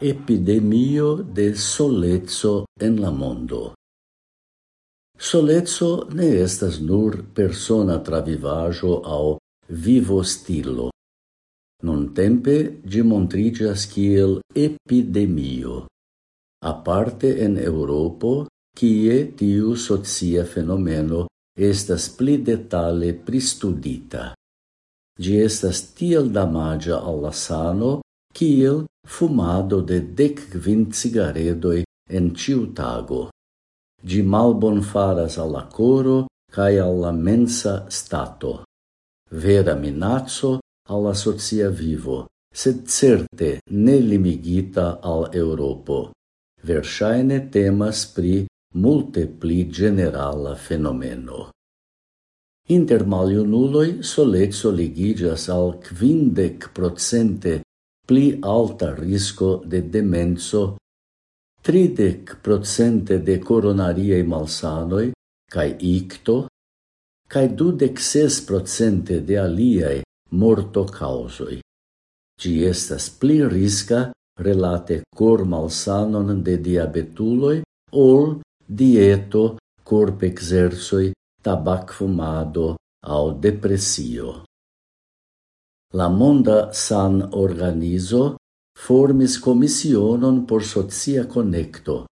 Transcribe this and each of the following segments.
Epidemio de solezzo en la mondo. Solezzo ne estas nur persona travivajo au vivo stilo. Nuntempe ĝi montriĝas kiel epidemio, aparte en Europo, kie tiu socia fenomeno estas pli detale pristudita. Gi estas tiel damagia alla sano kiel fumado de dec kvin cigaredoi en ciu tago. Gi malbon faras alla coro cae alla mensa stato. Vera minazzo alla socia vivo, sed certe ne limigita al Europo. Versaine temas pri multe pli generala fenomeno. Inter maliunuloi solezzo ligigas al quindec procente pli alta risco de demenso, 30% de coronariei malsanoi cae icto, cae 26% de aliei morto causoi. Ci estas pli risca relate cor malsanon de diabetuloi ol dieto, corp exersoi, tabac fumado au depressio la Monda San Organizo formis commissionon por socia connecto,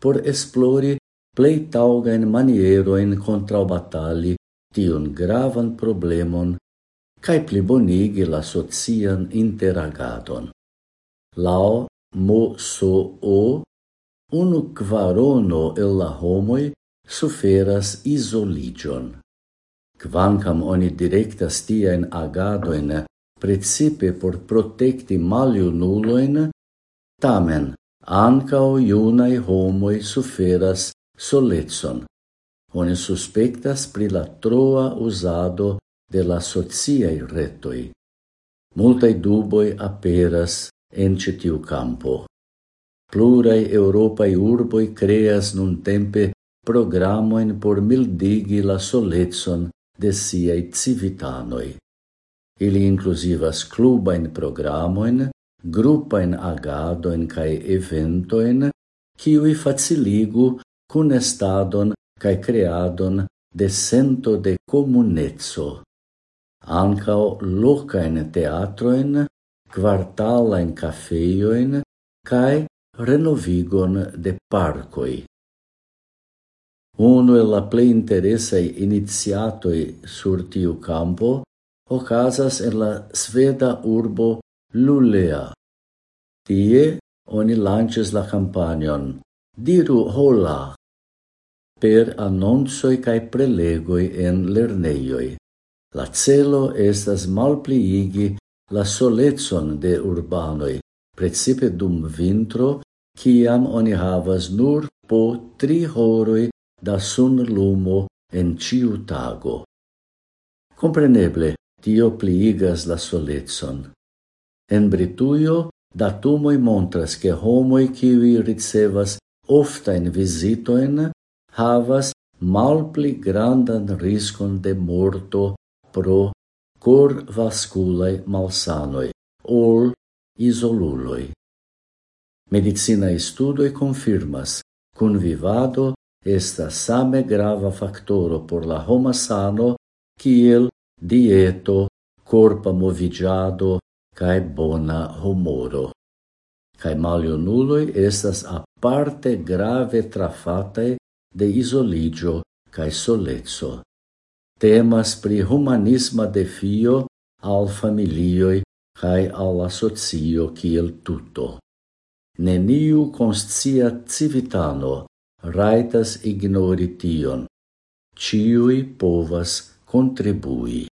por esplori plei maniero manieroin contraubatali tiun gravan problemon cae plibonigi la socian interagadon. Lao mo so o, unu quarono el la homoi suferas isoligion. Quancam oni directas tien agadoin principe por protekti maljunulojn, tamen ancao iunae homoi suferas soletson. Oni suspectas pri la troa usado de la sociaj retoi. Multaj duboi aperas en citiu campo. Plurai Europai urboi creas nun tempe programoin por mildigi la soletson de siai civitanoi. Ili inclusivas clubain programoin, grupain agadoin cae eventoin, qui faciligu cunestadon cae creadon de sento de comunezzo. Ancao locaen teatroin, quartalain cafeioin, cae renovigon de parcoi. Uno e la plei interesse iniziatoi sur tiu campo ocasas en la sveda urbo Lulea. Tie oni lanches la campanion Diru hola per annonsoi cae prelegoi en lerneioi. La celo estas malpliigi la soletson de urbanoi, precipe dum vintro, ciam oni havas nur po tri horoi da sun lumo en ciu tago. Compreneble, tio pliigas la solecon. En Britujo, datumoi montras che homoi kiwi ricevas oftain visitoen havas malpli grandan riscon de morto pro cor vasculae malsanoi, ol isoluloi. Medicina studoi confirmas, convivado esta same grava factoro por la homa sano, kiel dieto, corpa movigiado cae bona humoro. Cae malionuloi estas aparte grave trafatae de isoligio cae solezzo. Temas pri humanisma defio al familioi cae al asocio kiel tuto. Neniu conscia civitano raitas ignori tion. Ciui povas contribui.